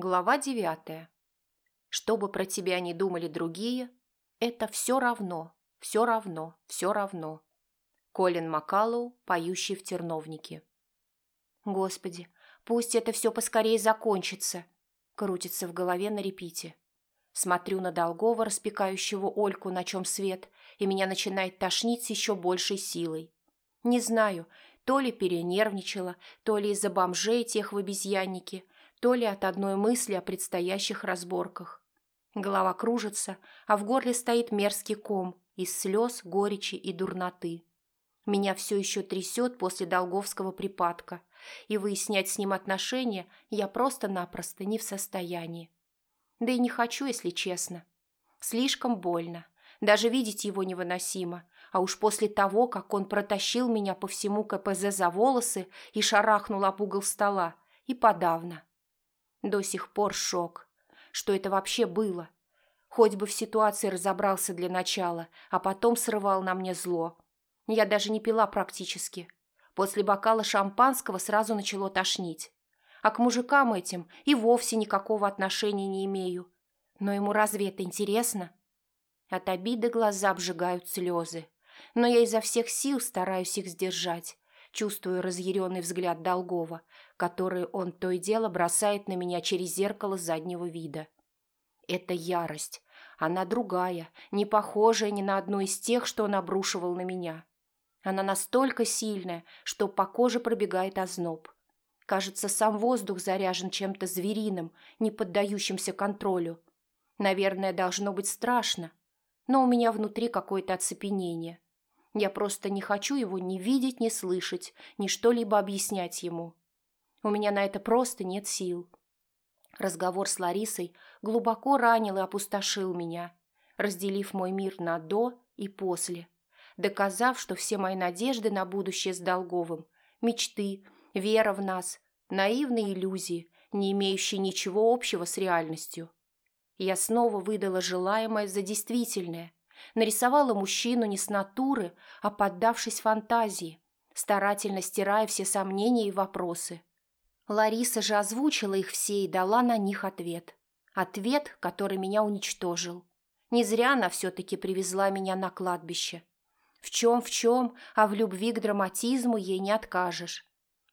Глава девятая. Что бы про тебя ни думали другие, это все равно, все равно, все равно. Колин Макалоу, поющий в терновнике. Господи, пусть это все поскорее закончится, крутится в голове на репите. Смотрю на Долгова, распекающего Ольку, на чем свет, и меня начинает тошнить с еще большей силой. Не знаю, то ли перенервничала, то ли из-за бомжей тех в обезьяннике – то ли от одной мысли о предстоящих разборках. Голова кружится, а в горле стоит мерзкий ком из слез, горечи и дурноты. Меня все еще трясет после долговского припадка, и выяснять с ним отношения я просто-напросто не в состоянии. Да и не хочу, если честно. Слишком больно. Даже видеть его невыносимо. А уж после того, как он протащил меня по всему КПЗ за волосы и шарахнул об угол стола, и подавно. До сих пор шок. Что это вообще было? Хоть бы в ситуации разобрался для начала, а потом срывал на мне зло. Я даже не пила практически. После бокала шампанского сразу начало тошнить. А к мужикам этим и вовсе никакого отношения не имею. Но ему разве это интересно? От обиды глаза обжигают слезы. Но я изо всех сил стараюсь их сдержать чувствую разъяренный взгляд Долгова, который он то и дело бросает на меня через зеркало заднего вида. Это ярость. Она другая, не похожая ни на одну из тех, что он обрушивал на меня. Она настолько сильная, что по коже пробегает озноб. Кажется, сам воздух заряжен чем-то звериным, не поддающимся контролю. Наверное, должно быть страшно, но у меня внутри какое-то оцепенение – я просто не хочу его ни видеть, ни слышать, ни что-либо объяснять ему. У меня на это просто нет сил. Разговор с Ларисой глубоко ранил и опустошил меня, разделив мой мир на «до» и «после», доказав, что все мои надежды на будущее с Долговым, мечты, вера в нас, наивные иллюзии, не имеющие ничего общего с реальностью. Я снова выдала желаемое за действительное – Нарисовала мужчину не с натуры, а поддавшись фантазии, старательно стирая все сомнения и вопросы. Лариса же озвучила их все и дала на них ответ. Ответ, который меня уничтожил. Не зря она все-таки привезла меня на кладбище. В чем-в чем, а в любви к драматизму ей не откажешь.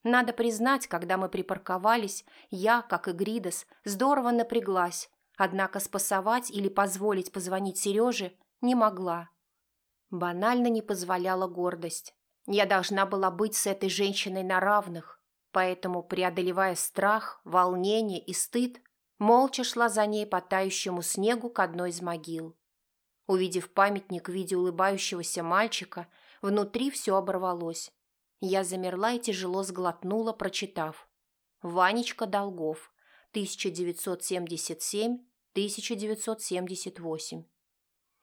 Надо признать, когда мы припарковались, я, как и Гридос, здорово напряглась, однако спасовать или позволить позвонить Сереже не могла. Банально не позволяла гордость. Я должна была быть с этой женщиной на равных, поэтому, преодолевая страх, волнение и стыд, молча шла за ней по тающему снегу к одной из могил. Увидев памятник в виде улыбающегося мальчика, внутри все оборвалось. Я замерла и тяжело сглотнула, прочитав. Ванечка Долгов, 1977-1978.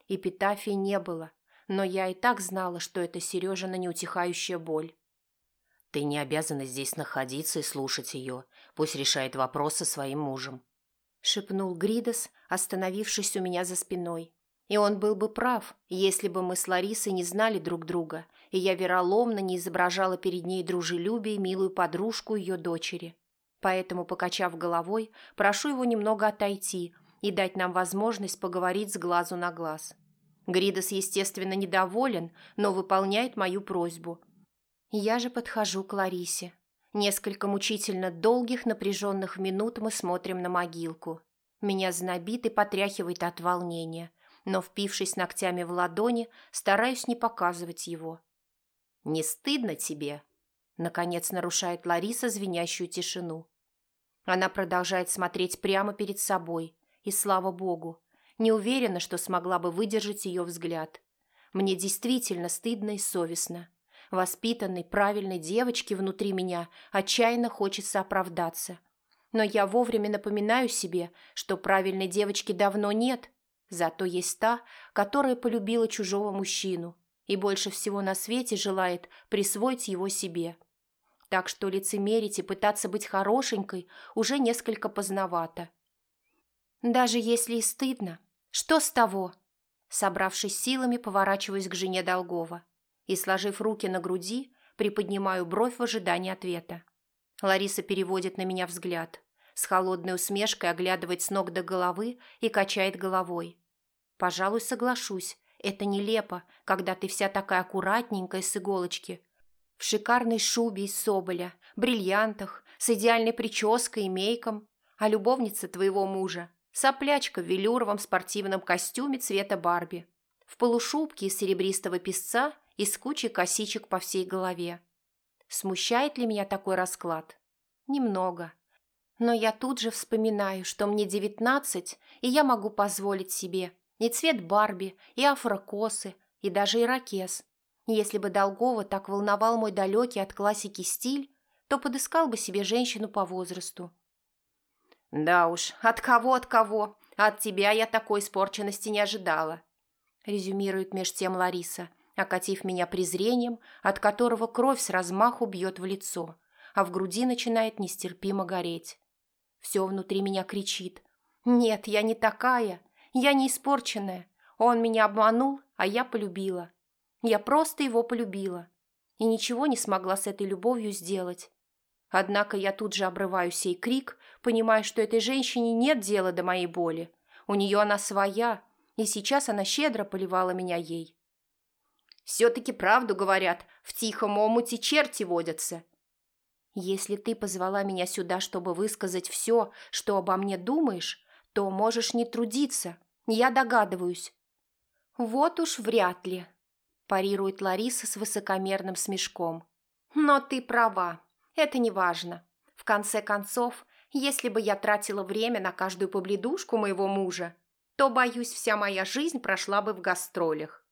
Эпитафии не было, но я и так знала, что это Сережина неутихающая боль. «Ты не обязана здесь находиться и слушать ее. Пусть решает вопросы своим мужем», — шепнул Гридос, остановившись у меня за спиной. И он был бы прав, если бы мы с Ларисой не знали друг друга, и я вероломно не изображала перед ней дружелюбие и милую подружку ее дочери. Поэтому, покачав головой, прошу его немного отойти, и дать нам возможность поговорить с глазу на глаз. Гридос, естественно, недоволен, но выполняет мою просьбу. Я же подхожу к Ларисе. Несколько мучительно долгих напряженных минут мы смотрим на могилку. Меня знобит и потряхивает от волнения, но, впившись ногтями в ладони, стараюсь не показывать его. «Не стыдно тебе?» Наконец нарушает Лариса звенящую тишину. Она продолжает смотреть прямо перед собой, и слава богу, не уверена, что смогла бы выдержать ее взгляд. Мне действительно стыдно и совестно. Воспитанной, правильной девочке внутри меня отчаянно хочется оправдаться. Но я вовремя напоминаю себе, что правильной девочки давно нет, зато есть та, которая полюбила чужого мужчину и больше всего на свете желает присвоить его себе. Так что лицемерить и пытаться быть хорошенькой уже несколько поздновато. Даже если и стыдно, что с того? Собравшись силами, поворачиваюсь к жене Долгова и, сложив руки на груди, приподнимаю бровь в ожидании ответа. Лариса переводит на меня взгляд. с холодной усмешкой оглядывает с ног до головы и качает головой. Пожалуй, соглашусь, это нелепо, когда ты вся такая аккуратненькая с иголочки. В шикарной шубе из соболя, бриллиантах, с идеальной прической и мейком, а любовница твоего мужа – соплячка в велюровом спортивном костюме цвета Барби, в полушубке из серебристого песца и с кучей косичек по всей голове. Смущает ли меня такой расклад? Немного. Но я тут же вспоминаю, что мне девятнадцать, и я могу позволить себе и цвет Барби, и афрокосы, и даже ирокез. Если бы Долгова так волновал мой далекий от классики стиль, то подыскал бы себе женщину по возрасту. «Да уж, от кого, от кого? От тебя я такой испорченности не ожидала», резюмирует меж тем Лариса, окатив меня презрением, от которого кровь с размаху бьет в лицо, а в груди начинает нестерпимо гореть. Все внутри меня кричит «Нет, я не такая, я не испорченная. Он меня обманул, а я полюбила. Я просто его полюбила. И ничего не смогла с этой любовью сделать. Однако я тут же обрываю сей крик, понимая, что этой женщине нет дела до моей боли. У нее она своя, и сейчас она щедро поливала меня ей. «Все-таки правду говорят, в тихом омуте черти водятся», если ты позвала меня сюда, чтобы высказать все, что обо мне думаешь, то можешь не трудиться. Я догадываюсь». «Вот уж вряд ли», – парирует Лариса с высокомерным смешком. «Но ты права. Это не важно. В конце концов, если бы я тратила время на каждую побледушку моего мужа, то, боюсь, вся моя жизнь прошла бы в гастролях».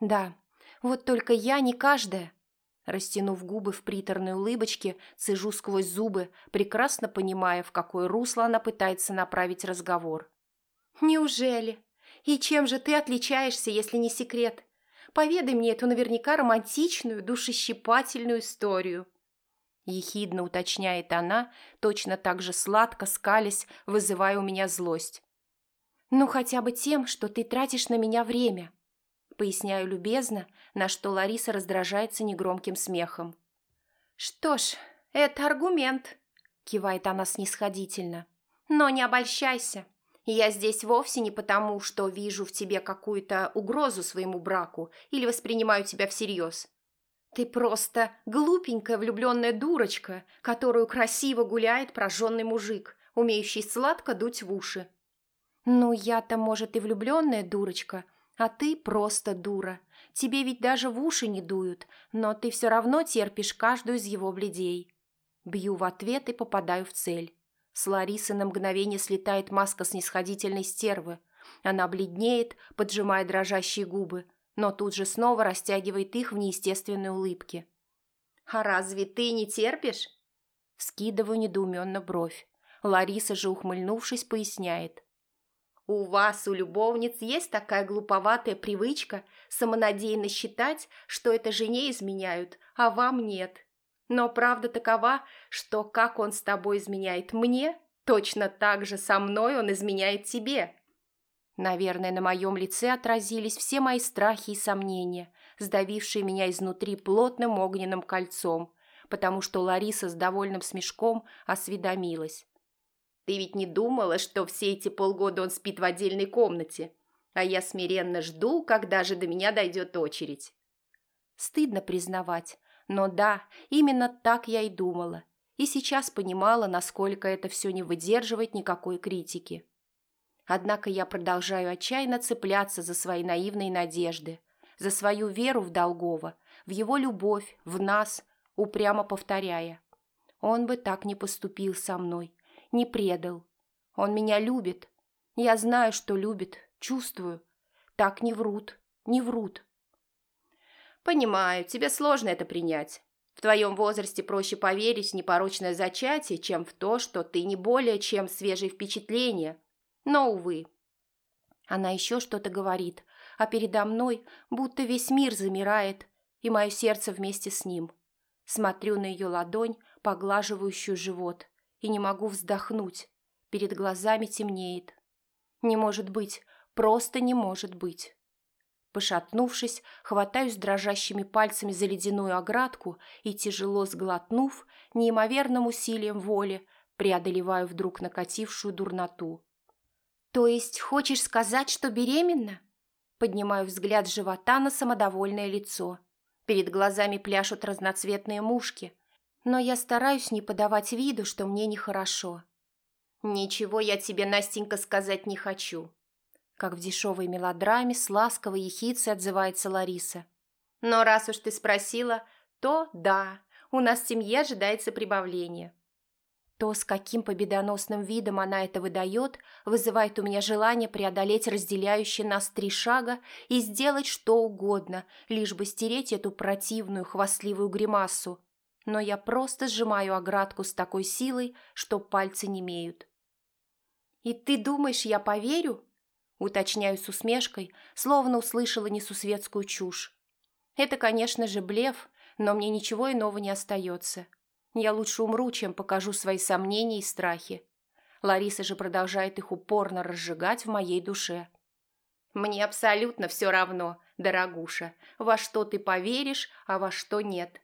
«Да, вот только я не каждая», Растянув губы в приторной улыбочке, цежу сквозь зубы, прекрасно понимая, в какое русло она пытается направить разговор. «Неужели? И чем же ты отличаешься, если не секрет? Поведай мне эту наверняка романтичную, душещипательную историю». Ехидно уточняет она, точно так же сладко скалясь, вызывая у меня злость. «Ну, хотя бы тем, что ты тратишь на меня время», Поясняю любезно, на что Лариса раздражается негромким смехом. «Что ж, это аргумент», – кивает она снисходительно. «Но не обольщайся. Я здесь вовсе не потому, что вижу в тебе какую-то угрозу своему браку или воспринимаю тебя всерьез. Ты просто глупенькая влюбленная дурочка, которую красиво гуляет прожженный мужик, умеющий сладко дуть в уши. Ну, я-то, может, и влюбленная дурочка, а ты просто дура. Тебе ведь даже в уши не дуют, но ты все равно терпишь каждую из его бледей. Бью в ответ и попадаю в цель. С Ларисы на мгновение слетает маска снисходительной стервы. Она бледнеет, поджимая дрожащие губы, но тут же снова растягивает их в неестественной улыбке. «А разве ты не терпишь?» Скидываю недоуменно бровь. Лариса же, ухмыльнувшись, поясняет. У вас, у любовниц, есть такая глуповатая привычка самонадеянно считать, что это жене изменяют, а вам нет. Но правда такова, что как он с тобой изменяет мне, точно так же со мной он изменяет тебе. Наверное, на моем лице отразились все мои страхи и сомнения, сдавившие меня изнутри плотным огненным кольцом, потому что Лариса с довольным смешком осведомилась. Ты ведь не думала, что все эти полгода он спит в отдельной комнате, а я смиренно жду, когда же до меня дойдет очередь. Стыдно признавать, но да, именно так я и думала, и сейчас понимала, насколько это все не выдерживает никакой критики. Однако я продолжаю отчаянно цепляться за свои наивные надежды, за свою веру в Долгова, в его любовь, в нас, упрямо повторяя. Он бы так не поступил со мной, не предал. Он меня любит. Я знаю, что любит, чувствую. Так не врут, не врут. Понимаю, тебе сложно это принять. В твоем возрасте проще поверить в непорочное зачатие, чем в то, что ты не более чем свежие впечатления. Но, увы. Она еще что-то говорит, а передо мной будто весь мир замирает, и мое сердце вместе с ним. Смотрю на ее ладонь, поглаживающую живот и не могу вздохнуть. Перед глазами темнеет. Не может быть, просто не может быть. Пошатнувшись, хватаюсь дрожащими пальцами за ледяную оградку и, тяжело сглотнув, неимоверным усилием воли, преодолеваю вдруг накатившую дурноту. «То есть хочешь сказать, что беременна?» Поднимаю взгляд живота на самодовольное лицо. Перед глазами пляшут разноцветные мушки, но я стараюсь не подавать виду, что мне нехорошо. «Ничего я тебе, Настенька, сказать не хочу», как в дешевой мелодраме с ласковой ехицей отзывается Лариса. «Но раз уж ты спросила, то да, у нас в семье ожидается прибавление». То, с каким победоносным видом она это выдает, вызывает у меня желание преодолеть разделяющие нас три шага и сделать что угодно, лишь бы стереть эту противную хвастливую гримасу. Но я просто сжимаю оградку с такой силой, что пальцы немеют. «И ты думаешь, я поверю?» Уточняю с усмешкой, словно услышала несусветскую чушь. Это, конечно же, блеф, но мне ничего иного не остается. Я лучше умру, чем покажу свои сомнения и страхи. Лариса же продолжает их упорно разжигать в моей душе. Мне абсолютно все равно, дорогуша, во что ты поверишь, а во что нет.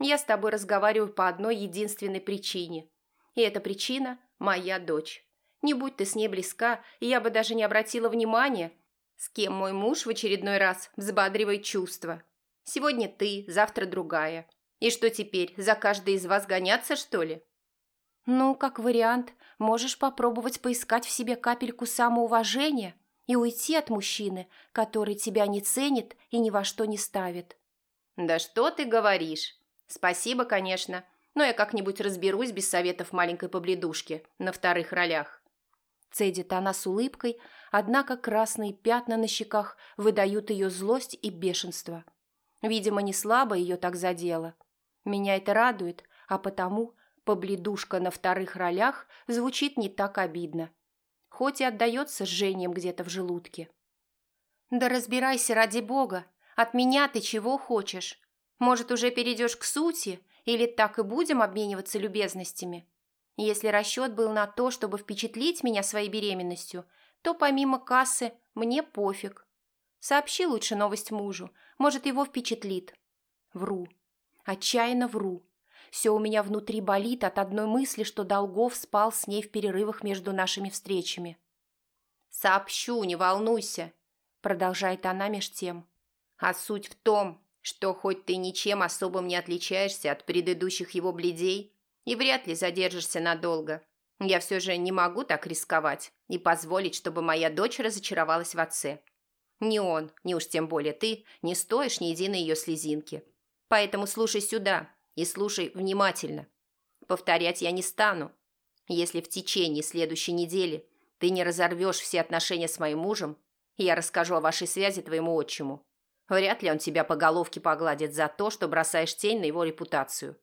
Я с тобой разговариваю по одной единственной причине. И эта причина – моя дочь. Не будь ты с ней близка, я бы даже не обратила внимания, с кем мой муж в очередной раз взбадривает чувства. Сегодня ты, завтра другая. И что теперь, за каждой из вас гоняться, что ли? Ну, как вариант, можешь попробовать поискать в себе капельку самоуважения и уйти от мужчины, который тебя не ценит и ни во что не ставит. Да что ты говоришь? Спасибо, конечно, но я как-нибудь разберусь без советов маленькой побледушки на вторых ролях. Цедит она с улыбкой, однако красные пятна на щеках выдают ее злость и бешенство. Видимо, не слабо ее так задело. Меня это радует, а потому побледушка на вторых ролях звучит не так обидно. Хоть и отдается жжением где-то в желудке. «Да разбирайся ради бога. От меня ты чего хочешь? Может, уже перейдешь к сути, или так и будем обмениваться любезностями? Если расчет был на то, чтобы впечатлить меня своей беременностью, то помимо кассы мне пофиг. Сообщи лучше новость мужу, может, его впечатлит. Вру. Отчаянно вру. Все у меня внутри болит от одной мысли, что Долгов спал с ней в перерывах между нашими встречами. «Сообщу, не волнуйся», — продолжает она меж тем. «А суть в том, что хоть ты ничем особым не отличаешься от предыдущих его бледей и вряд ли задержишься надолго, я все же не могу так рисковать и позволить, чтобы моя дочь разочаровалась в отце. Ни он, ни уж тем более ты, не стоишь ни единой ее слезинки. Поэтому слушай сюда и слушай внимательно. Повторять я не стану. Если в течение следующей недели ты не разорвешь все отношения с моим мужем, я расскажу о вашей связи твоему отчиму. Вряд ли он тебя по головке погладит за то, что бросаешь тень на его репутацию.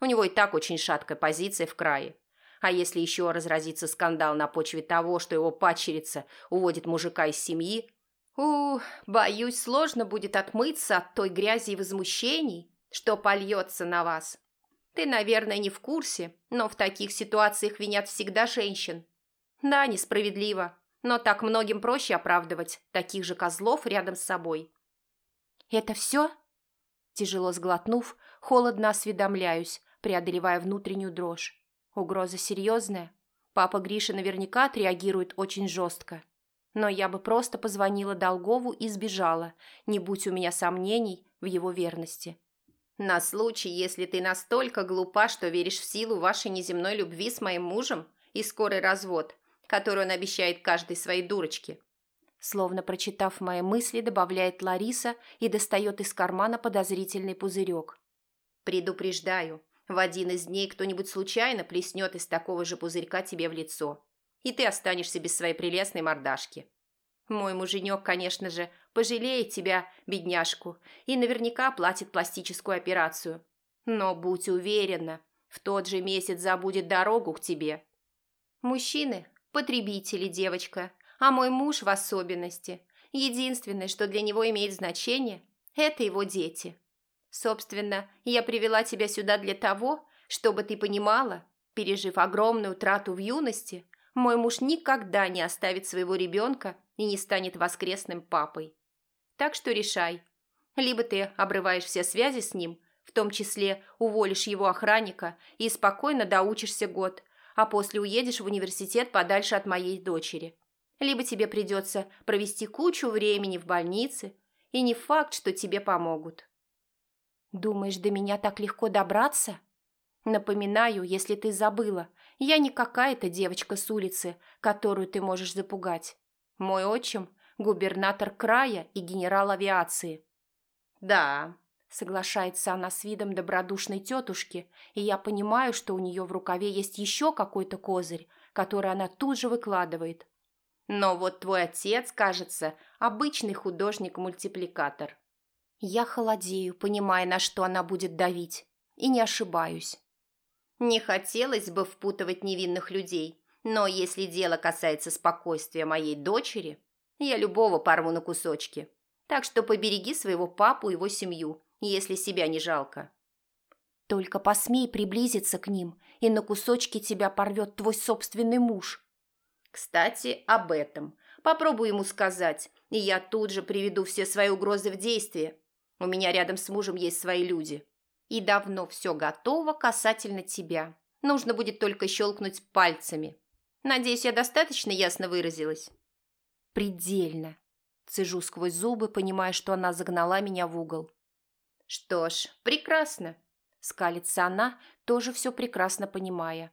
У него и так очень шаткая позиция в крае. А если еще разразится скандал на почве того, что его падчерица уводит мужика из семьи, у, боюсь, сложно будет отмыться от той грязи и возмущений, что польется на вас. Ты, наверное, не в курсе, но в таких ситуациях винят всегда женщин. Да, несправедливо, но так многим проще оправдывать таких же козлов рядом с собой. «Это все?» Тяжело сглотнув, холодно осведомляюсь, преодолевая внутреннюю дрожь. Угроза серьезная. Папа Гриша наверняка отреагирует очень жестко но я бы просто позвонила Долгову и сбежала, не будь у меня сомнений в его верности. На случай, если ты настолько глупа, что веришь в силу вашей неземной любви с моим мужем и скорый развод, который он обещает каждой своей дурочке. Словно прочитав мои мысли, добавляет Лариса и достает из кармана подозрительный пузырек. Предупреждаю, в один из дней кто-нибудь случайно плеснет из такого же пузырька тебе в лицо и ты останешься без своей прелестной мордашки. Мой муженек, конечно же, пожалеет тебя, бедняжку, и наверняка оплатит пластическую операцию. Но будь уверена, в тот же месяц забудет дорогу к тебе. Мужчины – потребители, девочка, а мой муж в особенности. Единственное, что для него имеет значение – это его дети. Собственно, я привела тебя сюда для того, чтобы ты понимала, пережив огромную утрату в юности – мой муж никогда не оставит своего ребенка и не станет воскресным папой. Так что решай. Либо ты обрываешь все связи с ним, в том числе уволишь его охранника и спокойно доучишься год, а после уедешь в университет подальше от моей дочери. Либо тебе придется провести кучу времени в больнице, и не факт, что тебе помогут. Думаешь, до меня так легко добраться? Напоминаю, если ты забыла, я не какая-то девочка с улицы, которую ты можешь запугать. Мой отчим – губернатор края и генерал авиации. Да, соглашается она с видом добродушной тетушки, и я понимаю, что у нее в рукаве есть еще какой-то козырь, который она тут же выкладывает. Но вот твой отец, кажется, обычный художник-мультипликатор. Я холодею, понимая, на что она будет давить, и не ошибаюсь. Не хотелось бы впутывать невинных людей, но если дело касается спокойствия моей дочери, я любого порву на кусочки. Так что побереги своего папу и его семью, если себя не жалко. Только посмей приблизиться к ним, и на кусочки тебя порвет твой собственный муж. Кстати, об этом. Попробуй ему сказать, и я тут же приведу все свои угрозы в действие. У меня рядом с мужем есть свои люди. И давно все готово касательно тебя. Нужно будет только щелкнуть пальцами. Надеюсь, я достаточно ясно выразилась?» «Предельно», – цежу сквозь зубы, понимая, что она загнала меня в угол. «Что ж, прекрасно», – скалится она, тоже все прекрасно понимая.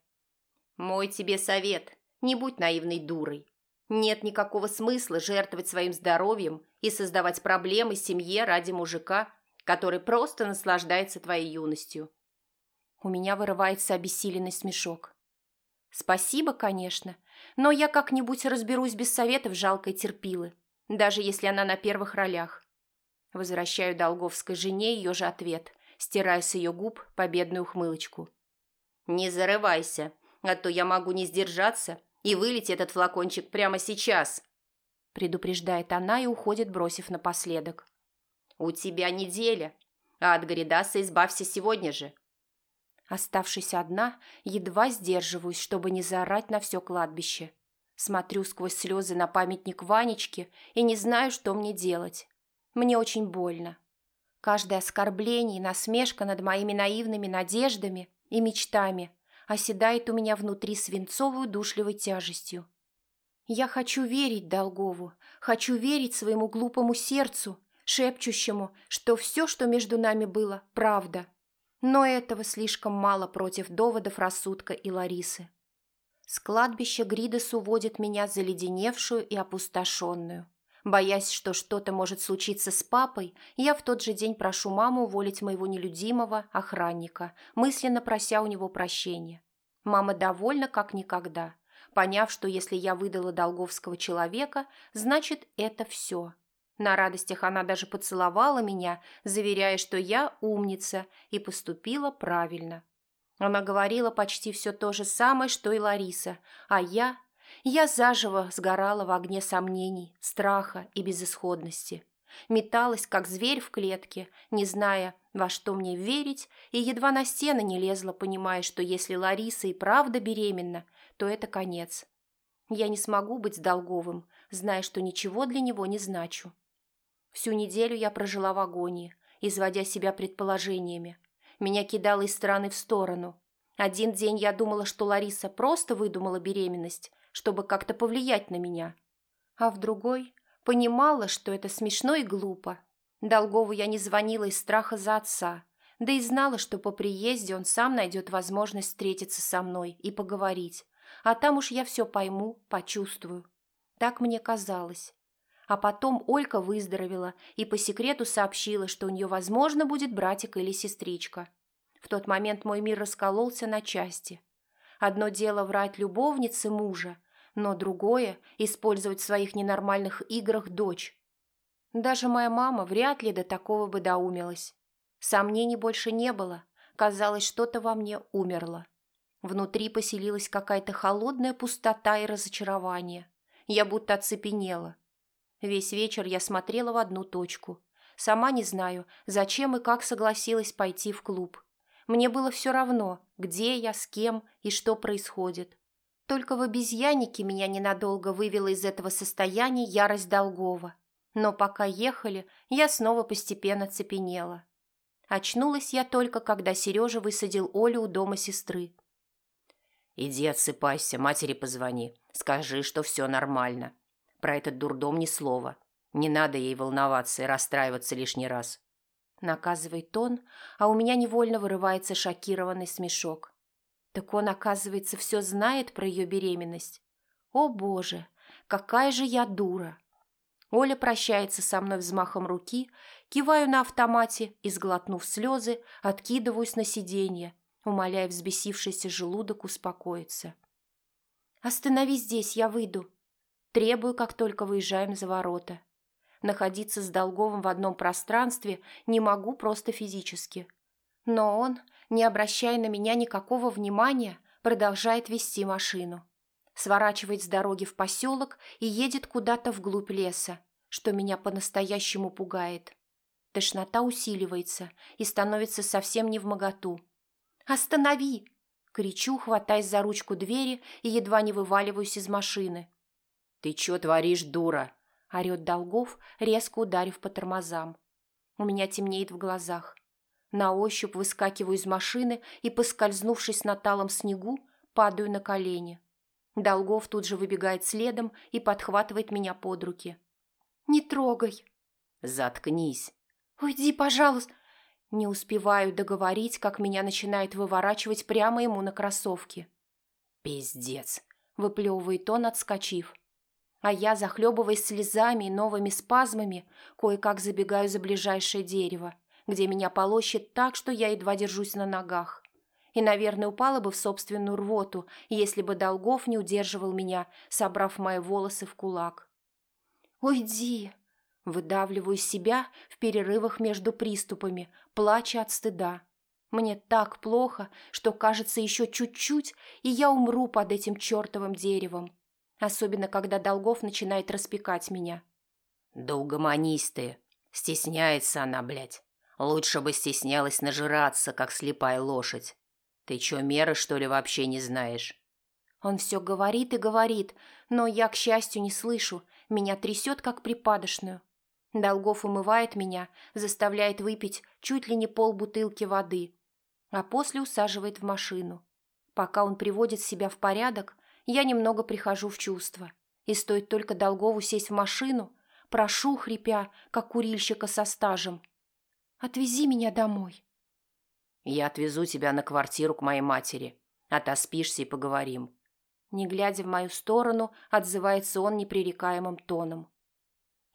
«Мой тебе совет. Не будь наивной дурой. Нет никакого смысла жертвовать своим здоровьем и создавать проблемы семье ради мужика, который просто наслаждается твоей юностью. У меня вырывается обессиленный смешок. Спасибо, конечно, но я как-нибудь разберусь без советов жалкой терпилы, даже если она на первых ролях. Возвращаю Долговской жене ее же ответ, стирая с ее губ победную ухмылочку. «Не зарывайся, а то я могу не сдержаться и вылить этот флакончик прямо сейчас», предупреждает она и уходит, бросив напоследок. «У тебя неделя, а от Горидаса избавься сегодня же». Оставшись одна, едва сдерживаюсь, чтобы не заорать на все кладбище. Смотрю сквозь слезы на памятник Ванечке и не знаю, что мне делать. Мне очень больно. Каждое оскорбление и насмешка над моими наивными надеждами и мечтами оседает у меня внутри свинцовую душливой тяжестью. Я хочу верить Долгову, хочу верить своему глупому сердцу, шепчущему, что все, что между нами было, правда. Но этого слишком мало против доводов рассудка и Ларисы. С кладбища Гридес уводит меня заледеневшую и опустошенную. Боясь, что что-то может случиться с папой, я в тот же день прошу маму уволить моего нелюдимого охранника, мысленно прося у него прощения. Мама довольна как никогда, поняв, что если я выдала долговского человека, значит, это все – на радостях она даже поцеловала меня, заверяя, что я умница и поступила правильно. Она говорила почти все то же самое, что и Лариса, а я... Я заживо сгорала в огне сомнений, страха и безысходности. Металась, как зверь в клетке, не зная, во что мне верить, и едва на стены не лезла, понимая, что если Лариса и правда беременна, то это конец. Я не смогу быть с Долговым, зная, что ничего для него не значу. Всю неделю я прожила в агонии, изводя себя предположениями. Меня кидало из стороны в сторону. Один день я думала, что Лариса просто выдумала беременность, чтобы как-то повлиять на меня. А в другой понимала, что это смешно и глупо. Долгову я не звонила из страха за отца, да и знала, что по приезде он сам найдет возможность встретиться со мной и поговорить, а там уж я все пойму, почувствую. Так мне казалось. А потом Олька выздоровела и по секрету сообщила, что у нее, возможно, будет братик или сестричка. В тот момент мой мир раскололся на части. Одно дело врать любовнице мужа, но другое – использовать в своих ненормальных играх дочь. Даже моя мама вряд ли до такого бы доумилась. Сомнений больше не было. Казалось, что-то во мне умерло. Внутри поселилась какая-то холодная пустота и разочарование. Я будто оцепенела – Весь вечер я смотрела в одну точку. Сама не знаю, зачем и как согласилась пойти в клуб. Мне было все равно, где я, с кем и что происходит. Только в обезьяннике меня ненадолго вывела из этого состояния ярость Долгова. Но пока ехали, я снова постепенно цепенела. Очнулась я только, когда Сережа высадил Олю у дома сестры. Иди отсыпайся, матери позвони. Скажи, что все нормально. Про этот дурдом ни слова. Не надо ей волноваться и расстраиваться лишний раз. Наказывает он, а у меня невольно вырывается шокированный смешок. Так он, оказывается, все знает про ее беременность. О, Боже, какая же я дура! Оля прощается со мной взмахом руки, киваю на автомате и, сглотнув слезы, откидываюсь на сиденье, умоляя взбесившийся желудок успокоиться. «Останови здесь, я выйду!» Требую, как только выезжаем за ворота. Находиться с Долговым в одном пространстве не могу просто физически. Но он, не обращая на меня никакого внимания, продолжает вести машину. Сворачивает с дороги в поселок и едет куда-то вглубь леса, что меня по-настоящему пугает. Тошнота усиливается и становится совсем не в моготу. «Останови!» — кричу, хватаясь за ручку двери и едва не вываливаюсь из машины. «Ты чё творишь, дура?» — орёт Долгов, резко ударив по тормозам. У меня темнеет в глазах. На ощупь выскакиваю из машины и, поскользнувшись на талом снегу, падаю на колени. Долгов тут же выбегает следом и подхватывает меня под руки. «Не трогай!» «Заткнись!» «Уйди, пожалуйста!» Не успеваю договорить, как меня начинает выворачивать прямо ему на кроссовки. «Пиздец!» – выплевывает он, отскочив. А я, захлебываясь слезами и новыми спазмами, кое-как забегаю за ближайшее дерево, где меня полощет так, что я едва держусь на ногах. И, наверное, упала бы в собственную рвоту, если бы Долгов не удерживал меня, собрав мои волосы в кулак. «Уйди!» Выдавливаю себя в перерывах между приступами, плача от стыда. Мне так плохо, что кажется еще чуть-чуть, и я умру под этим чертовым деревом. Особенно, когда Долгов начинает распекать меня. «Да угомонись ты! Стесняется она, блядь. Лучше бы стеснялась нажираться, как слепая лошадь. Ты чё, меры, что ли, вообще не знаешь?» Он все говорит и говорит, но я, к счастью, не слышу. Меня трясет, как припадочную. Долгов умывает меня, заставляет выпить чуть ли не полбутылки воды, а после усаживает в машину. Пока он приводит себя в порядок, я немного прихожу в чувство. И стоит только Долгову сесть в машину, прошу, хрипя, как курильщика со стажем. «Отвези меня домой». «Я отвезу тебя на квартиру к моей матери. Отоспишься и поговорим». Не глядя в мою сторону, отзывается он непререкаемым тоном.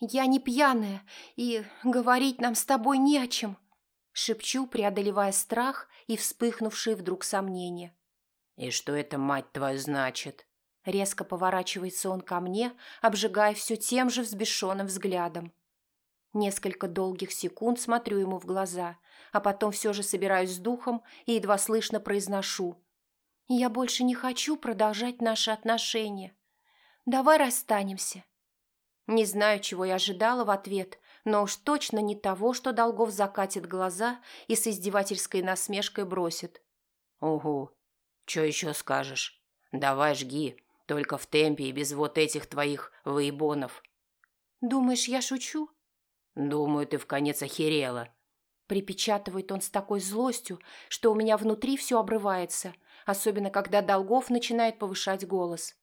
«Я не пьяная, и говорить нам с тобой не о чем», — шепчу, преодолевая страх и вспыхнувшие вдруг сомнения. «И что это, мать твою, значит?» Резко поворачивается он ко мне, обжигая все тем же взбешенным взглядом. Несколько долгих секунд смотрю ему в глаза, а потом все же собираюсь с духом и едва слышно произношу. «Я больше не хочу продолжать наши отношения. Давай расстанемся. Не знаю, чего я ожидала в ответ, но уж точно не того, что Долгов закатит глаза и с издевательской насмешкой бросит. «Угу. Че еще скажешь? Давай жги, только в темпе и без вот этих твоих выебонов». «Думаешь, я шучу?» «Думаю, ты в конец охерела». Припечатывает он с такой злостью, что у меня внутри все обрывается, особенно когда Долгов начинает повышать голос.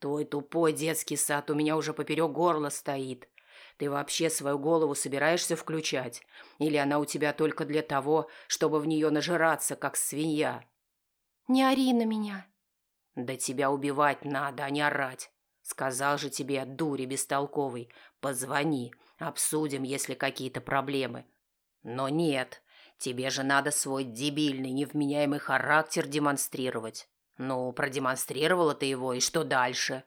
Твой тупой детский сад у меня уже поперек горла стоит. Ты вообще свою голову собираешься включать? Или она у тебя только для того, чтобы в нее нажираться, как свинья? Не ори на меня. Да тебя убивать надо, а не орать. Сказал же тебе, дури бестолковый, позвони, обсудим, если какие-то проблемы. Но нет, тебе же надо свой дебильный, невменяемый характер демонстрировать. «Ну, продемонстрировала ты его, и что дальше?»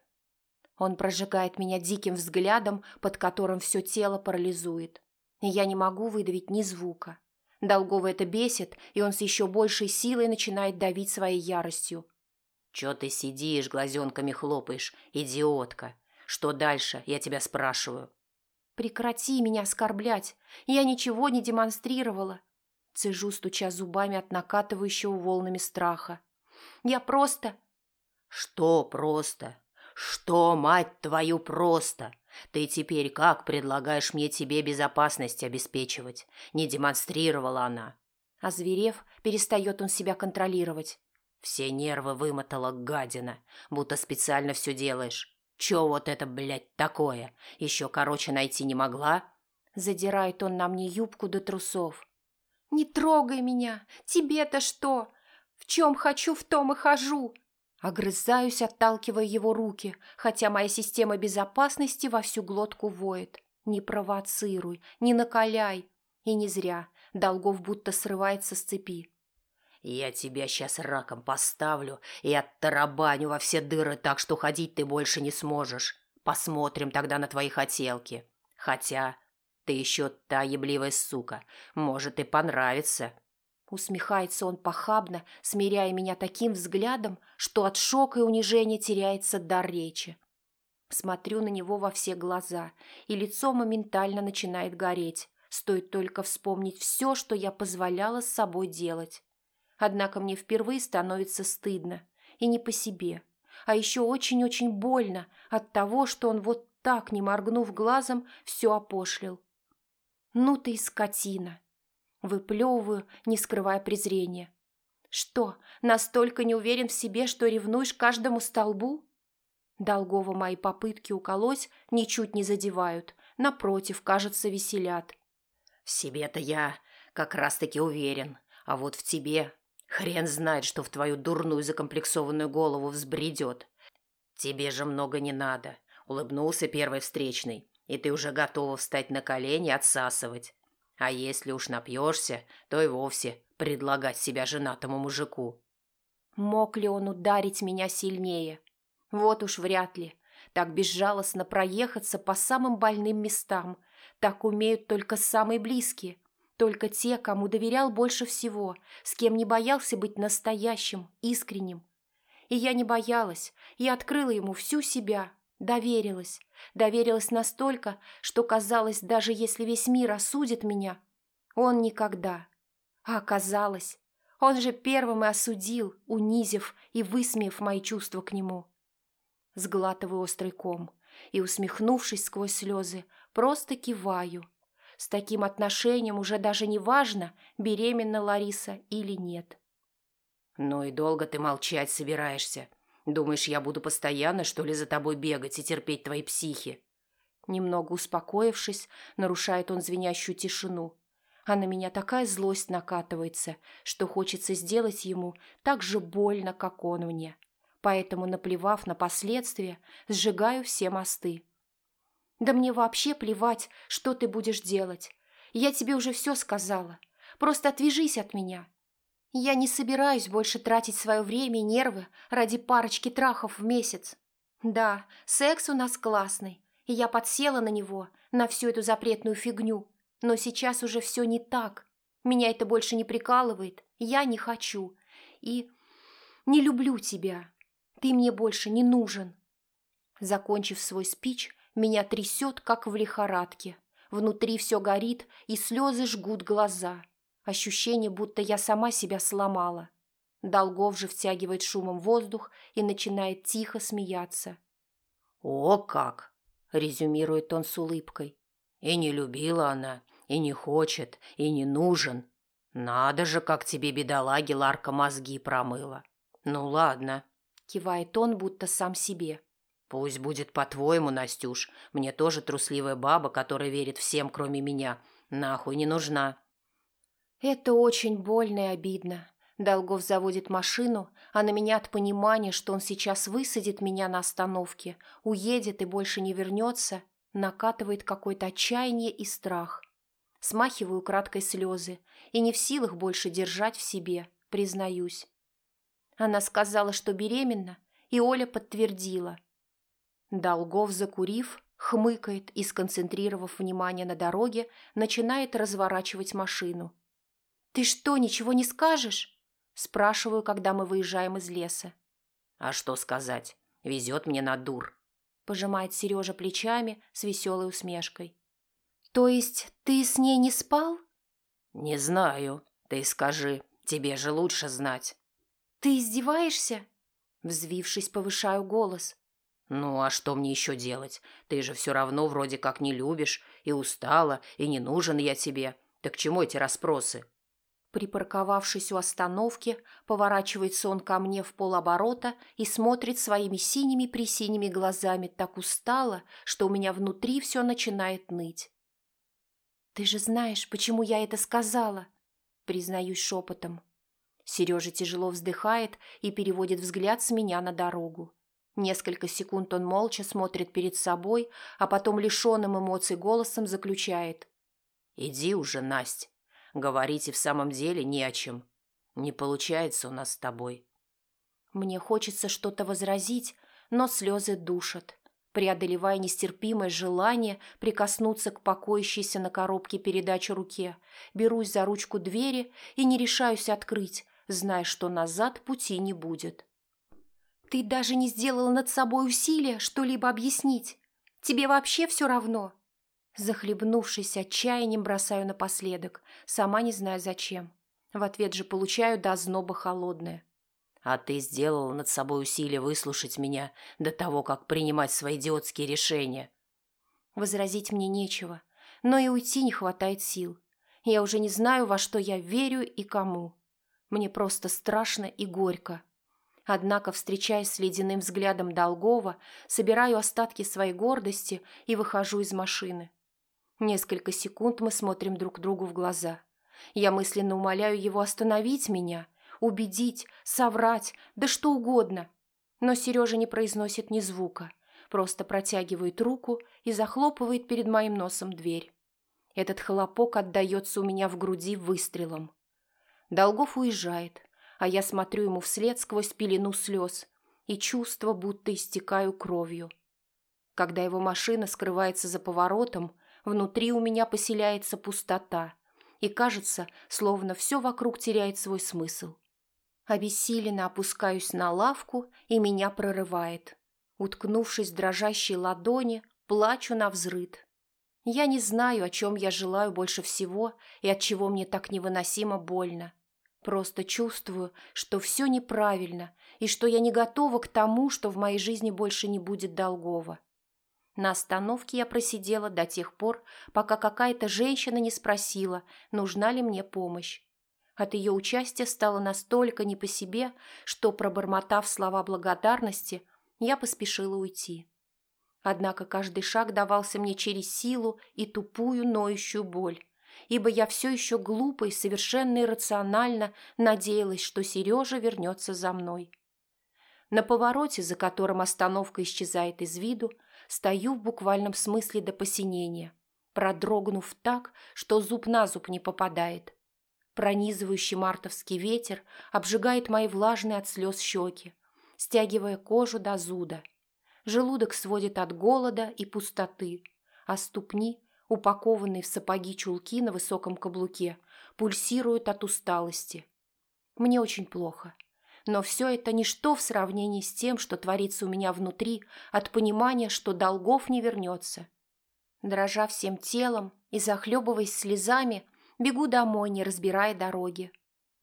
Он прожигает меня диким взглядом, под которым все тело парализует. И я не могу выдавить ни звука. Долгова это бесит, и он с еще большей силой начинает давить своей яростью. «Че ты сидишь, глазенками хлопаешь, идиотка? Что дальше, я тебя спрашиваю?» «Прекрати меня оскорблять, я ничего не демонстрировала». Цежу, стуча зубами от накатывающего волнами страха. Я просто...» «Что просто? Что, мать твою, просто? Ты теперь как предлагаешь мне тебе безопасность обеспечивать? Не демонстрировала она». Озверев, перестает он себя контролировать. Все нервы вымотала гадина, будто специально все делаешь. Че вот это, блядь, такое? Еще короче найти не могла?» Задирает он на мне юбку до трусов. «Не трогай меня! Тебе-то что? В чем хочу, в том и хожу!» Огрызаюсь, отталкивая его руки, хотя моя система безопасности во всю глотку воет. «Не провоцируй, не накаляй!» И не зря. Долгов будто срывается с цепи. Я тебя сейчас раком поставлю и оттарабаню во все дыры так, что ходить ты больше не сможешь. Посмотрим тогда на твои хотелки. Хотя ты еще та ебливая сука. Может, и понравится». Усмехается он похабно, смиряя меня таким взглядом, что от шока и унижения теряется дар речи. Смотрю на него во все глаза, и лицо моментально начинает гореть. Стоит только вспомнить все, что я позволяла с собой делать. Однако мне впервые становится стыдно. И не по себе. А еще очень-очень больно от того, что он вот так, не моргнув глазом, все опошлил. «Ну ты и скотина!» Выплевываю, не скрывая презрения. «Что, настолько не уверен в себе, что ревнуешь каждому столбу?» Долгова мои попытки уколоть ничуть не задевают, напротив, кажется, веселят. «В себе-то я как раз-таки уверен, а вот в тебе Хрен знает, что в твою дурную закомплексованную голову взбредет. Тебе же много не надо. Улыбнулся первый встречный, и ты уже готова встать на колени отсасывать. А если уж напьешься, то и вовсе предлагать себя женатому мужику. Мог ли он ударить меня сильнее? Вот уж вряд ли. Так безжалостно проехаться по самым больным местам. Так умеют только самые близкие. Только те, кому доверял больше всего, с кем не боялся быть настоящим, искренним. И я не боялась, я открыла ему всю себя, доверилась. Доверилась настолько, что казалось, даже если весь мир осудит меня, он никогда. А оказалось, он же первым и осудил, унизив и высмеяв мои чувства к нему. Сглатываю острый ком и, усмехнувшись сквозь слезы, просто киваю – с таким отношением уже даже не важно, беременна Лариса или нет. «Ну и долго ты молчать собираешься? Думаешь, я буду постоянно, что ли, за тобой бегать и терпеть твои психи?» Немного успокоившись, нарушает он звенящую тишину. А на меня такая злость накатывается, что хочется сделать ему так же больно, как он мне. Поэтому, наплевав на последствия, сжигаю все мосты. Да мне вообще плевать, что ты будешь делать. Я тебе уже все сказала. Просто отвяжись от меня. Я не собираюсь больше тратить свое время и нервы ради парочки трахов в месяц. Да, секс у нас классный, и я подсела на него, на всю эту запретную фигню. Но сейчас уже все не так. Меня это больше не прикалывает, я не хочу. И не люблю тебя. Ты мне больше не нужен. Закончив свой спич, меня трясет, как в лихорадке. Внутри все горит, и слезы жгут глаза. Ощущение, будто я сама себя сломала. Долгов же втягивает шумом воздух и начинает тихо смеяться. «О как!» – резюмирует он с улыбкой. «И не любила она, и не хочет, и не нужен. Надо же, как тебе, бедолаги, Ларка мозги промыла. Ну ладно», – кивает он, будто сам себе. «Пусть будет по-твоему, Настюш. Мне тоже трусливая баба, которая верит всем, кроме меня. Нахуй не нужна». «Это очень больно и обидно. Долгов заводит машину, а на меня от понимания, что он сейчас высадит меня на остановке, уедет и больше не вернется, накатывает какое-то отчаяние и страх. Смахиваю краткой слезы и не в силах больше держать в себе, признаюсь. Она сказала, что беременна, и Оля подтвердила. Долгов, закурив, хмыкает и, сконцентрировав внимание на дороге, начинает разворачивать машину. «Ты что, ничего не скажешь?» Спрашиваю, когда мы выезжаем из леса. «А что сказать? Везет мне на дур», – пожимает Сережа плечами с веселой усмешкой. «То есть ты с ней не спал?» «Не знаю. Ты скажи, тебе же лучше знать». «Ты издеваешься?» Взвившись, повышаю голос. «Ну, а что мне еще делать? Ты же все равно вроде как не любишь, и устала, и не нужен я тебе. Так к чему эти расспросы?» Припарковавшись у остановки, поворачивается он ко мне в полоборота и смотрит своими синими-присиними глазами так устало, что у меня внутри все начинает ныть. «Ты же знаешь, почему я это сказала?» Признаюсь шепотом. Сережа тяжело вздыхает и переводит взгляд с меня на дорогу. Несколько секунд он молча смотрит перед собой, а потом лишенным эмоций голосом заключает. «Иди уже, Насть. Говорить и в самом деле не о чем. Не получается у нас с тобой». Мне хочется что-то возразить, но слезы душат. Преодолевая нестерпимое желание прикоснуться к покоящейся на коробке передач руке, берусь за ручку двери и не решаюсь открыть, зная, что назад пути не будет. «Ты даже не сделала над собой усилия что-либо объяснить. Тебе вообще все равно?» Захлебнувшись отчаянием, бросаю напоследок, сама не знаю зачем. В ответ же получаю до озноба холодное. «А ты сделала над собой усилие выслушать меня до того, как принимать свои идиотские решения». Возразить мне нечего, но и уйти не хватает сил. Я уже не знаю, во что я верю и кому. Мне просто страшно и горько. Однако, встречаясь с ледяным взглядом Долгова, собираю остатки своей гордости и выхожу из машины. Несколько секунд мы смотрим друг другу в глаза. Я мысленно умоляю его остановить меня, убедить, соврать, да что угодно. Но Сережа не произносит ни звука, просто протягивает руку и захлопывает перед моим носом дверь. Этот хлопок отдается у меня в груди выстрелом. Долгов уезжает, а я смотрю ему вслед сквозь пелену слез и чувство, будто истекаю кровью. Когда его машина скрывается за поворотом, внутри у меня поселяется пустота, и кажется, словно все вокруг теряет свой смысл. Обессиленно опускаюсь на лавку, и меня прорывает. Уткнувшись в дрожащей ладони, плачу на взрыд. Я не знаю, о чем я желаю больше всего и от чего мне так невыносимо больно. Просто чувствую, что все неправильно и что я не готова к тому, что в моей жизни больше не будет долгого. На остановке я просидела до тех пор, пока какая-то женщина не спросила, нужна ли мне помощь. От ее участия стало настолько не по себе, что, пробормотав слова благодарности, я поспешила уйти. Однако каждый шаг давался мне через силу и тупую ноющую боль, ибо я все еще глупо и совершенно иррационально надеялась, что Сережа вернется за мной. На повороте, за которым остановка исчезает из виду, Стою в буквальном смысле до посинения, продрогнув так, что зуб на зуб не попадает. Пронизывающий мартовский ветер обжигает мои влажные от слез щеки, стягивая кожу до зуда. Желудок сводит от голода и пустоты, а ступни, упакованные в сапоги чулки на высоком каблуке, пульсируют от усталости. Мне очень плохо. Но все это ничто в сравнении с тем, что творится у меня внутри от понимания, что долгов не вернется. Дрожа всем телом и захлебываясь слезами, бегу домой, не разбирая дороги.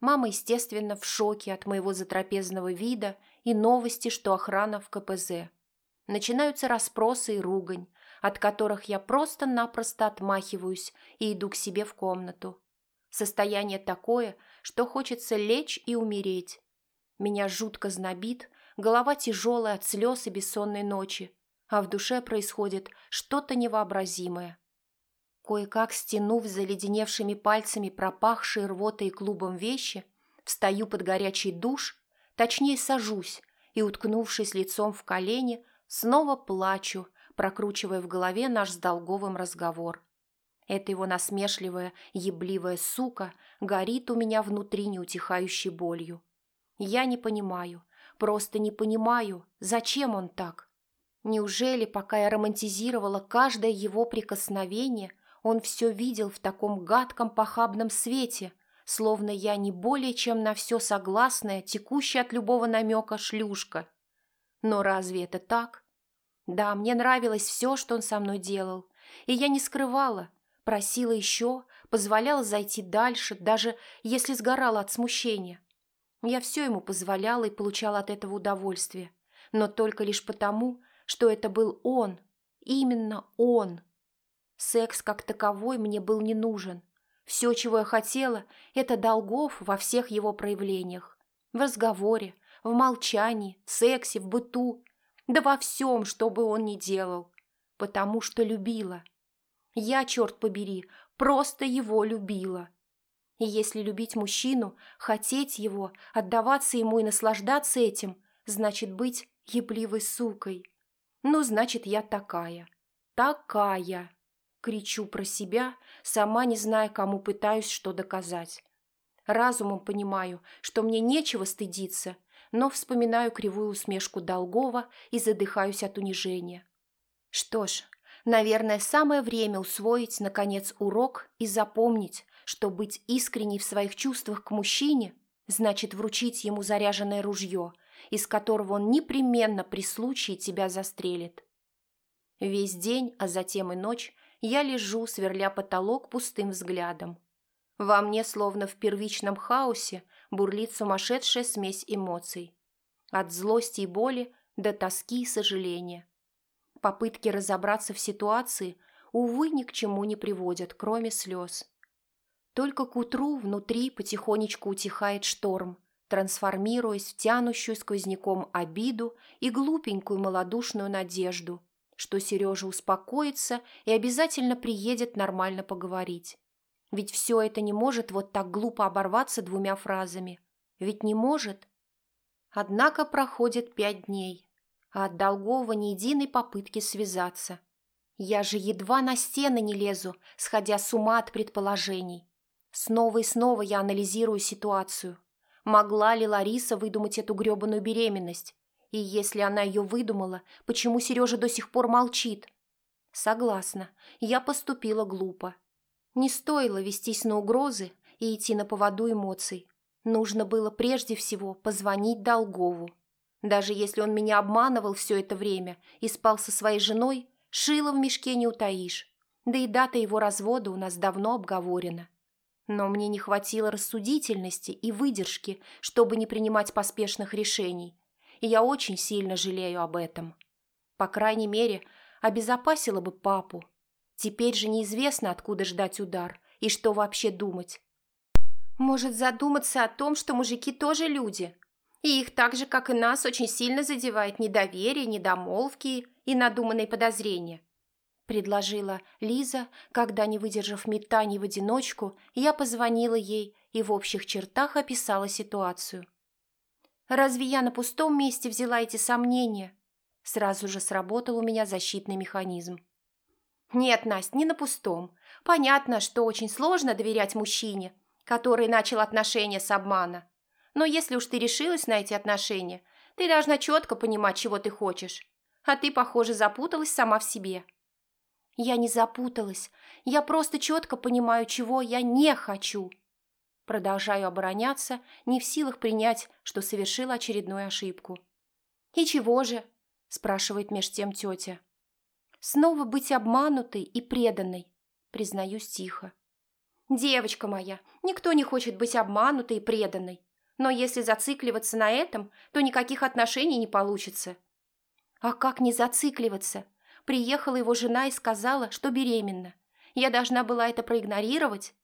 Мама, естественно, в шоке от моего затрапезного вида и новости, что охрана в КПЗ. Начинаются расспросы и ругань, от которых я просто-напросто отмахиваюсь и иду к себе в комнату. Состояние такое, что хочется лечь и умереть, меня жутко знобит, голова тяжелая от слез и бессонной ночи, а в душе происходит что-то невообразимое. Кое-как стянув заледеневшими пальцами пропахшие рвотой клубом вещи, встаю под горячий душ, точнее сажусь и, уткнувшись лицом в колени, снова плачу, прокручивая в голове наш с Долговым разговор. Эта его насмешливая, ебливая сука горит у меня внутри неутихающей болью. Я не понимаю, просто не понимаю, зачем он так. Неужели, пока я романтизировала каждое его прикосновение, он все видел в таком гадком похабном свете, словно я не более чем на все согласная, текущая от любого намека шлюшка. Но разве это так? Да, мне нравилось все, что он со мной делал, и я не скрывала, просила еще, позволяла зайти дальше, даже если сгорала от смущения. Я все ему позволяла и получала от этого удовольствие, но только лишь потому, что это был он, именно он. Секс как таковой мне был не нужен. Все, чего я хотела, это долгов во всех его проявлениях. В разговоре, в молчании, в сексе, в быту, да во всем, что бы он ни делал. Потому что любила. Я, черт побери, просто его любила. И если любить мужчину, хотеть его, отдаваться ему и наслаждаться этим, значит быть ебливой сукой. Ну, значит, я такая. Такая. Кричу про себя, сама не зная, кому пытаюсь что доказать. Разумом понимаю, что мне нечего стыдиться, но вспоминаю кривую усмешку Долгова и задыхаюсь от унижения. Что ж, наверное, самое время усвоить, наконец, урок и запомнить, что быть искренней в своих чувствах к мужчине значит вручить ему заряженное ружье, из которого он непременно при случае тебя застрелит. Весь день, а затем и ночь я лежу, сверля потолок пустым взглядом. Во мне, словно в первичном хаосе, бурлит сумасшедшая смесь эмоций. От злости и боли до тоски и сожаления. Попытки разобраться в ситуации, увы, ни к чему не приводят, кроме слез. Только к утру внутри потихонечку утихает шторм, трансформируясь в тянущую сквозняком обиду и глупенькую малодушную надежду, что Сережа успокоится и обязательно приедет нормально поговорить. Ведь все это не может вот так глупо оборваться двумя фразами. Ведь не может. Однако проходит пять дней, а от Долгова ни единой попытки связаться. Я же едва на стены не лезу, сходя с ума от предположений. Снова и снова я анализирую ситуацию. Могла ли Лариса выдумать эту гребаную беременность? И если она ее выдумала, почему Сережа до сих пор молчит? Согласна, я поступила глупо. Не стоило вестись на угрозы и идти на поводу эмоций. Нужно было прежде всего позвонить Долгову. Даже если он меня обманывал все это время и спал со своей женой, шило в мешке не утаишь. Да и дата его развода у нас давно обговорена. Но мне не хватило рассудительности и выдержки, чтобы не принимать поспешных решений, и я очень сильно жалею об этом. По крайней мере, обезопасила бы папу. Теперь же неизвестно, откуда ждать удар и что вообще думать. Может задуматься о том, что мужики тоже люди, и их так же, как и нас, очень сильно задевает недоверие, недомолвки и надуманные подозрения предложила Лиза, когда, не выдержав метаний в одиночку, я позвонила ей и в общих чертах описала ситуацию. «Разве я на пустом месте взяла эти сомнения?» Сразу же сработал у меня защитный механизм. «Нет, Настя, не на пустом. Понятно, что очень сложно доверять мужчине, который начал отношения с обмана. Но если уж ты решилась на эти отношения, ты должна четко понимать, чего ты хочешь. А ты, похоже, запуталась сама в себе». Я не запуталась. Я просто четко понимаю, чего я не хочу. Продолжаю обороняться, не в силах принять, что совершила очередную ошибку. «И чего же?» – спрашивает меж тем тетя. «Снова быть обманутой и преданной», – признаюсь тихо. «Девочка моя, никто не хочет быть обманутой и преданной. Но если зацикливаться на этом, то никаких отношений не получится». «А как не зацикливаться? Приехала его жена и сказала, что беременна. Я должна была это проигнорировать.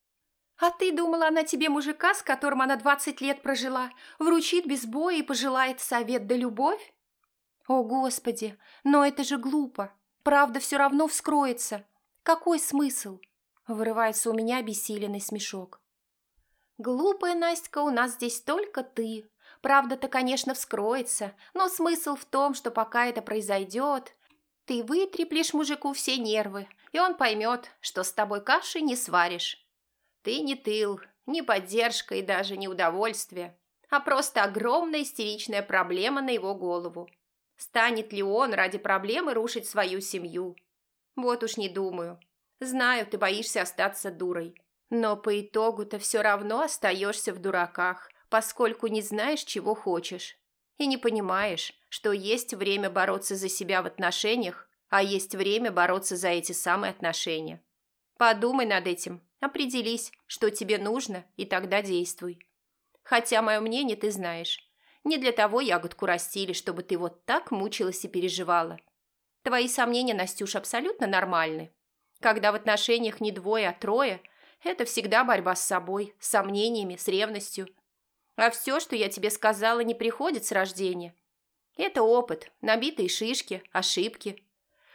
А ты думала, она тебе мужика, с которым она двадцать лет прожила, вручит без боя и пожелает совет да любовь? О, Господи, но это же глупо. Правда все равно вскроется. Какой смысл? Вырывается у меня обессиленный смешок. Глупая, Настя, у нас здесь только ты. Правда-то, конечно, вскроется, но смысл в том, что пока это произойдет, ты вытреплешь мужику все нервы, и он поймет, что с тобой каши не сваришь. Ты не тыл, не поддержка и даже не удовольствие, а просто огромная истеричная проблема на его голову. Станет ли он ради проблемы рушить свою семью? Вот уж не думаю. Знаю, ты боишься остаться дурой. Но по итогу-то все равно остаешься в дураках, поскольку не знаешь, чего хочешь. И не понимаешь, что есть время бороться за себя в отношениях, а есть время бороться за эти самые отношения. Подумай над этим, определись, что тебе нужно, и тогда действуй. Хотя мое мнение ты знаешь. Не для того ягодку растили, чтобы ты вот так мучилась и переживала. Твои сомнения, Настюш, абсолютно нормальны. Когда в отношениях не двое, а трое, это всегда борьба с собой, с сомнениями, с ревностью. А все, что я тебе сказала, не приходит с рождения. Это опыт, набитые шишки, ошибки.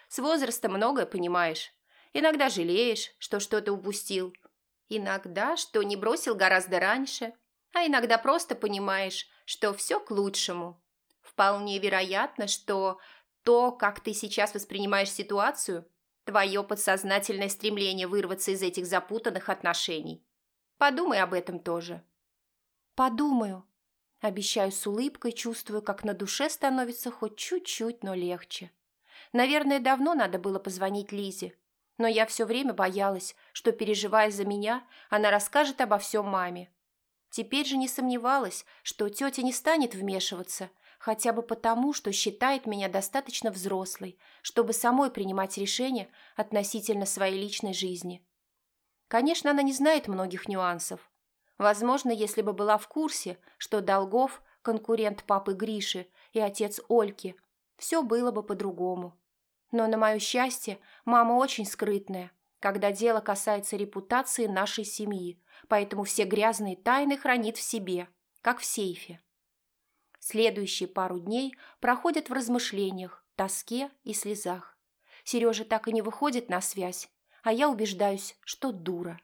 С возрастом многое понимаешь. Иногда жалеешь, что что-то упустил. Иногда, что не бросил гораздо раньше. А иногда просто понимаешь, что все к лучшему. Вполне вероятно, что то, как ты сейчас воспринимаешь ситуацию, твое подсознательное стремление вырваться из этих запутанных отношений. Подумай об этом тоже. Подумаю. Обещаю с улыбкой, чувствую, как на душе становится хоть чуть-чуть, но легче. Наверное, давно надо было позвонить Лизе, но я все время боялась, что, переживая за меня, она расскажет обо всем маме. Теперь же не сомневалась, что тетя не станет вмешиваться, хотя бы потому, что считает меня достаточно взрослой, чтобы самой принимать решения относительно своей личной жизни. Конечно, она не знает многих нюансов. Возможно, если бы была в курсе, что Долгов – конкурент папы Гриши и отец Ольки, все было бы по-другому. Но, на мое счастье, мама очень скрытная, когда дело касается репутации нашей семьи, поэтому все грязные тайны хранит в себе, как в сейфе. Следующие пару дней проходят в размышлениях, тоске и слезах. Сережа так и не выходит на связь, а я убеждаюсь, что дура.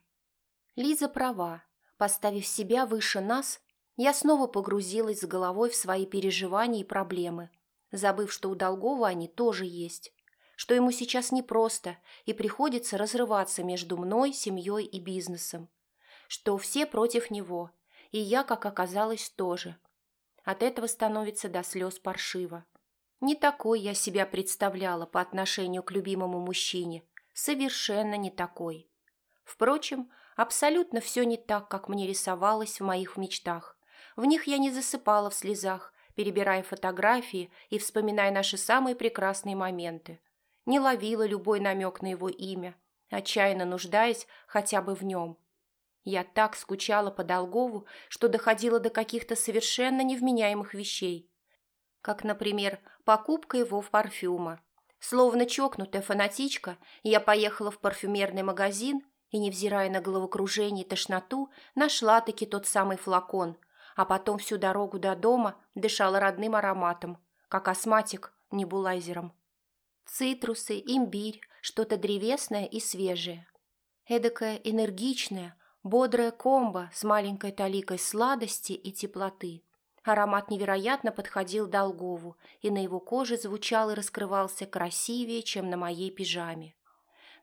Лиза права. Поставив себя выше нас, я снова погрузилась с головой в свои переживания и проблемы, забыв, что у Долгова они тоже есть, что ему сейчас непросто и приходится разрываться между мной, семьей и бизнесом, что все против него, и я, как оказалось, тоже – от этого становится до слез паршиво. Не такой я себя представляла по отношению к любимому мужчине. Совершенно не такой. Впрочем, абсолютно все не так, как мне рисовалось в моих мечтах. В них я не засыпала в слезах, перебирая фотографии и вспоминая наши самые прекрасные моменты. Не ловила любой намек на его имя, отчаянно нуждаясь хотя бы в нем. Я так скучала по Долгову, что доходила до каких-то совершенно невменяемых вещей. Как, например, покупка его в парфюма. Словно чокнутая фанатичка, я поехала в парфюмерный магазин и, невзирая на головокружение и тошноту, нашла-таки тот самый флакон, а потом всю дорогу до дома дышала родным ароматом, как астматик небулайзером. Цитрусы, имбирь, что-то древесное и свежее. Эдакое энергичное, Бодрая комба с маленькой таликой сладости и теплоты. Аромат невероятно подходил Долгову, и на его коже звучал и раскрывался красивее, чем на моей пижаме.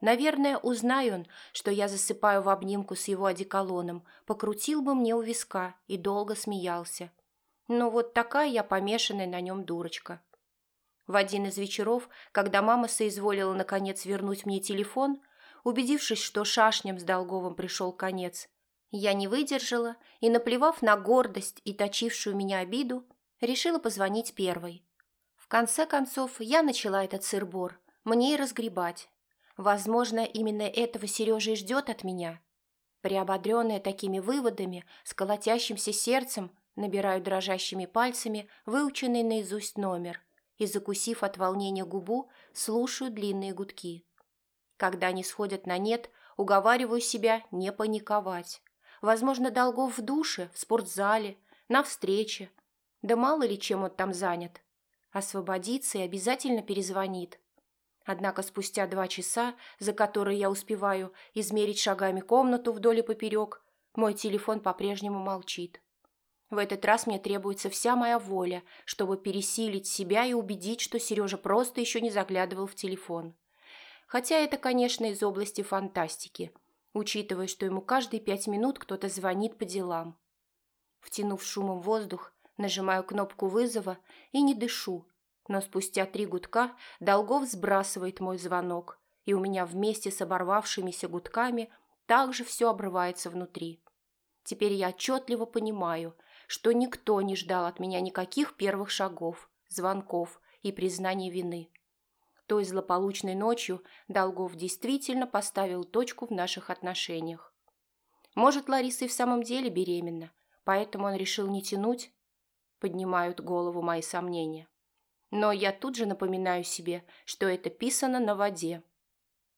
Наверное, узнай он, что я засыпаю в обнимку с его одеколоном, покрутил бы мне у виска и долго смеялся. Но вот такая я помешанная на нем дурочка. В один из вечеров, когда мама соизволила наконец вернуть мне телефон, Убедившись, что шашням с Долговым пришел конец, я не выдержала и, наплевав на гордость и точившую меня обиду, решила позвонить первой. В конце концов, я начала этот сыр-бор, мне и разгребать. Возможно, именно этого Сережа и ждет от меня. Приободренная такими выводами, с колотящимся сердцем, набираю дрожащими пальцами выученный наизусть номер и, закусив от волнения губу, слушаю длинные гудки. Когда они сходят на нет, уговариваю себя не паниковать. Возможно, долгов в душе, в спортзале, на встрече. Да мало ли чем он там занят. Освободится и обязательно перезвонит. Однако спустя два часа, за которые я успеваю измерить шагами комнату вдоль и поперек, мой телефон по-прежнему молчит. В этот раз мне требуется вся моя воля, чтобы пересилить себя и убедить, что Сережа просто еще не заглядывал в телефон хотя это, конечно, из области фантастики, учитывая, что ему каждые пять минут кто-то звонит по делам. Втянув шумом воздух, нажимаю кнопку вызова и не дышу, но спустя три гудка Долгов сбрасывает мой звонок, и у меня вместе с оборвавшимися гудками также все обрывается внутри. Теперь я отчетливо понимаю, что никто не ждал от меня никаких первых шагов, звонков и признаний вины. Той злополучной ночью Долгов действительно поставил точку в наших отношениях. Может, Лариса и в самом деле беременна, поэтому он решил не тянуть? Поднимают голову мои сомнения. Но я тут же напоминаю себе, что это писано на воде.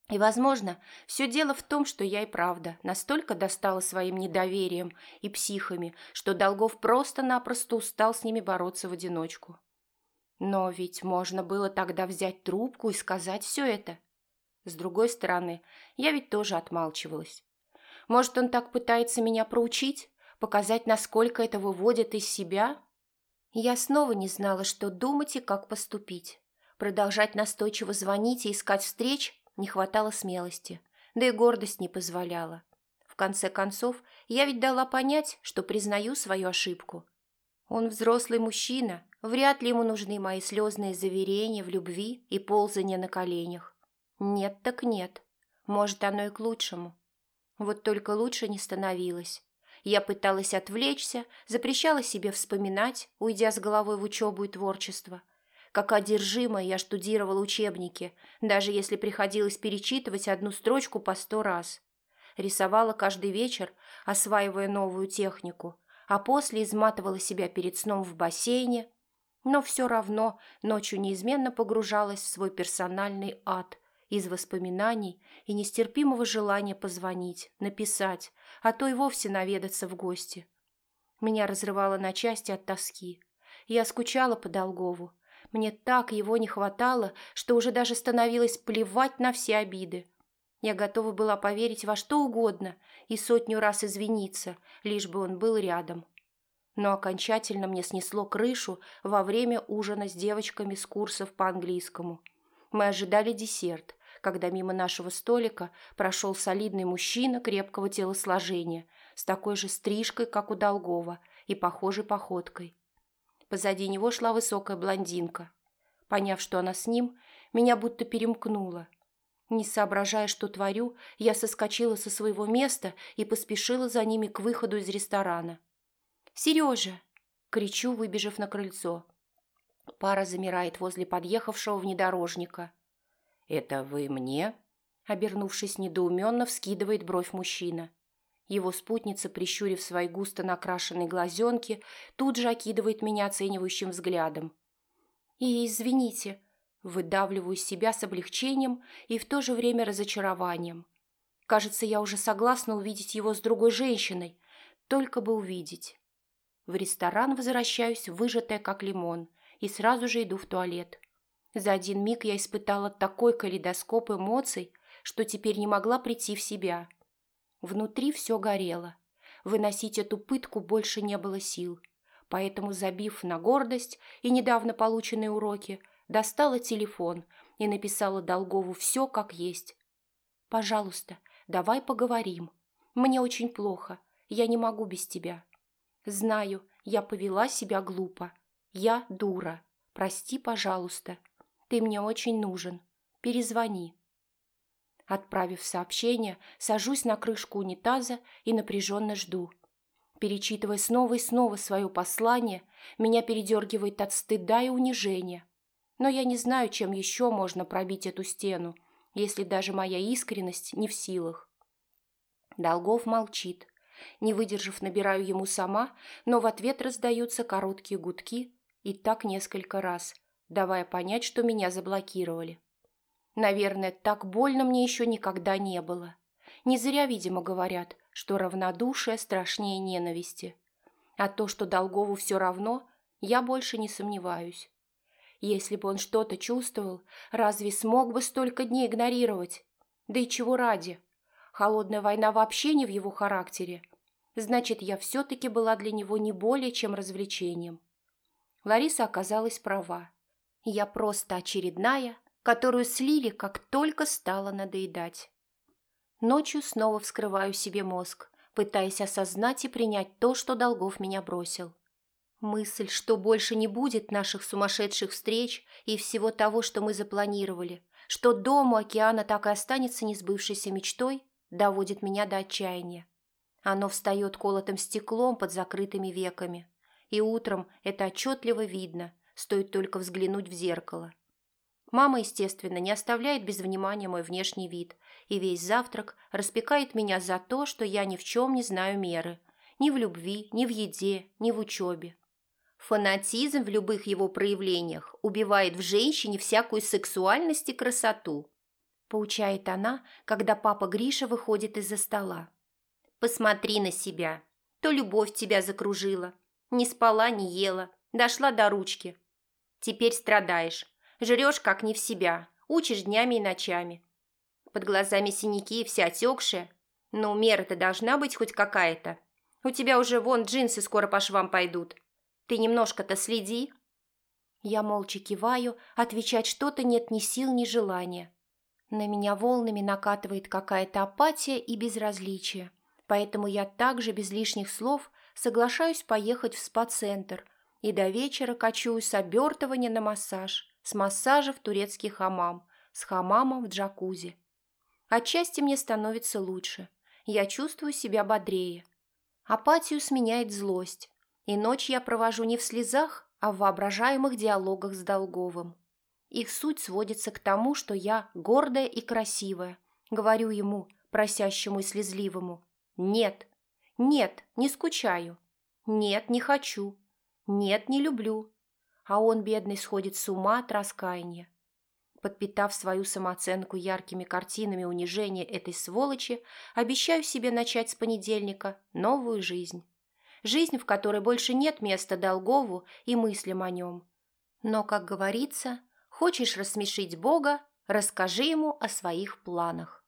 И, возможно, все дело в том, что я и правда настолько достала своим недоверием и психами, что Долгов просто-напросто устал с ними бороться в одиночку. Но ведь можно было тогда взять трубку и сказать все это. С другой стороны, я ведь тоже отмалчивалась. Может, он так пытается меня проучить, показать, насколько это выводит из себя? Я снова не знала, что думать и как поступить. Продолжать настойчиво звонить и искать встреч не хватало смелости, да и гордость не позволяла. В конце концов, я ведь дала понять, что признаю свою ошибку. Он взрослый мужчина, вряд ли ему нужны мои слезные заверения в любви и ползание на коленях. Нет так нет. Может, оно и к лучшему. Вот только лучше не становилось. Я пыталась отвлечься, запрещала себе вспоминать, уйдя с головой в учебу и творчество – как одержимая я штудировала учебники, даже если приходилось перечитывать одну строчку по сто раз. Рисовала каждый вечер, осваивая новую технику, а после изматывала себя перед сном в бассейне, но все равно ночью неизменно погружалась в свой персональный ад из воспоминаний и нестерпимого желания позвонить, написать, а то и вовсе наведаться в гости. Меня разрывало на части от тоски. Я скучала по Долгову, мне так его не хватало, что уже даже становилось плевать на все обиды. Я готова была поверить во что угодно и сотню раз извиниться, лишь бы он был рядом. Но окончательно мне снесло крышу во время ужина с девочками с курсов по английскому. Мы ожидали десерт, когда мимо нашего столика прошел солидный мужчина крепкого телосложения с такой же стрижкой, как у Долгова, и похожей походкой. Позади него шла высокая блондинка. Поняв, что она с ним, меня будто перемкнуло. Не соображая, что творю, я соскочила со своего места и поспешила за ними к выходу из ресторана. «Сережа!» — кричу, выбежав на крыльцо. Пара замирает возле подъехавшего внедорожника. «Это вы мне?» Обернувшись недоуменно, вскидывает бровь мужчина. Его спутница, прищурив свои густо накрашенные глазенки, тут же окидывает меня оценивающим взглядом. И извините, выдавливаю себя с облегчением и в то же время разочарованием. Кажется, я уже согласна увидеть его с другой женщиной, только бы увидеть. В ресторан возвращаюсь, выжатая как лимон, и сразу же иду в туалет. За один миг я испытала такой калейдоскоп эмоций, что теперь не могла прийти в себя. Внутри все горело. Выносить эту пытку больше не было сил. Поэтому, забив на гордость и недавно полученные уроки, достала телефон и написала Долгову все как есть. «Пожалуйста, давай поговорим. Мне очень плохо. Я не могу без тебя. Знаю, я повела себя глупо. Я дура. Прости, пожалуйста. Ты мне очень нужен. Перезвони». Отправив сообщение, сажусь на крышку унитаза и напряженно жду. Перечитывая снова и снова свое послание, меня передергивает от стыда и унижения. Но я не знаю, чем еще можно пробить эту стену, если даже моя искренность не в силах. Долгов молчит. Не выдержав, набираю ему сама, но в ответ раздаются короткие гудки и так несколько раз, давая понять, что меня заблокировали. Наверное, так больно мне еще никогда не было. Не зря, видимо, говорят, что равнодушие страшнее ненависти. А то, что Долгову все равно, я больше не сомневаюсь. Если бы он что-то чувствовал, разве смог бы столько дней игнорировать? Да и чего ради? Холодная война вообще не в его характере. Значит, я все-таки была для него не более чем развлечением. Лариса оказалась права. Я просто очередная, которую слили, как только стало надоедать. Ночью снова вскрываю себе мозг, пытаясь осознать и принять то, что Долгов меня бросил. Мысль, что больше не будет наших сумасшедших встреч и всего того, что мы запланировали, что дом у океана так и останется несбывшейся мечтой, доводит меня до отчаяния. Оно встает колотым стеклом под закрытыми веками, и утром это отчетливо видно, стоит только взглянуть в зеркало. Мама, естественно, не оставляет без внимания мой внешний вид, и весь завтрак распекает меня за то, что я ни в чем не знаю меры. Ни в любви, ни в еде, ни в учебе. Фанатизм в любых его проявлениях убивает в женщине всякую сексуальность и красоту. – поучает она, когда папа Гриша выходит из-за стола. «Посмотри на себя. То любовь тебя закружила. Не спала, не ела. Дошла до ручки. Теперь страдаешь. Жрешь, как не в себя. Учишь днями и ночами. Под глазами синяки, вся отекшая. Но мера-то должна быть хоть какая-то. У тебя уже вон джинсы скоро по швам пойдут. Ты немножко-то следи». Я молча киваю, отвечать что-то нет ни сил, ни желания. На меня волнами накатывает какая-то апатия и безразличие, поэтому я также без лишних слов соглашаюсь поехать в спа-центр и до вечера кочую с обертывания на массаж, с массажа в турецкий хамам, с хамамом в джакузи. Отчасти мне становится лучше, я чувствую себя бодрее. Апатию сменяет злость, и ночь я провожу не в слезах, а в воображаемых диалогах с Долговым. Их суть сводится к тому, что я гордая и красивая. Говорю ему, просящему и слезливому, «Нет, нет, не скучаю. Нет, не хочу. Нет, не люблю». А он, бедный, сходит с ума от раскаяния. Подпитав свою самооценку яркими картинами унижения этой сволочи, обещаю себе начать с понедельника новую жизнь. Жизнь, в которой больше нет места Долгову и мыслям о нем. Но, как говорится, Хочешь рассмешить Бога, расскажи ему о своих планах.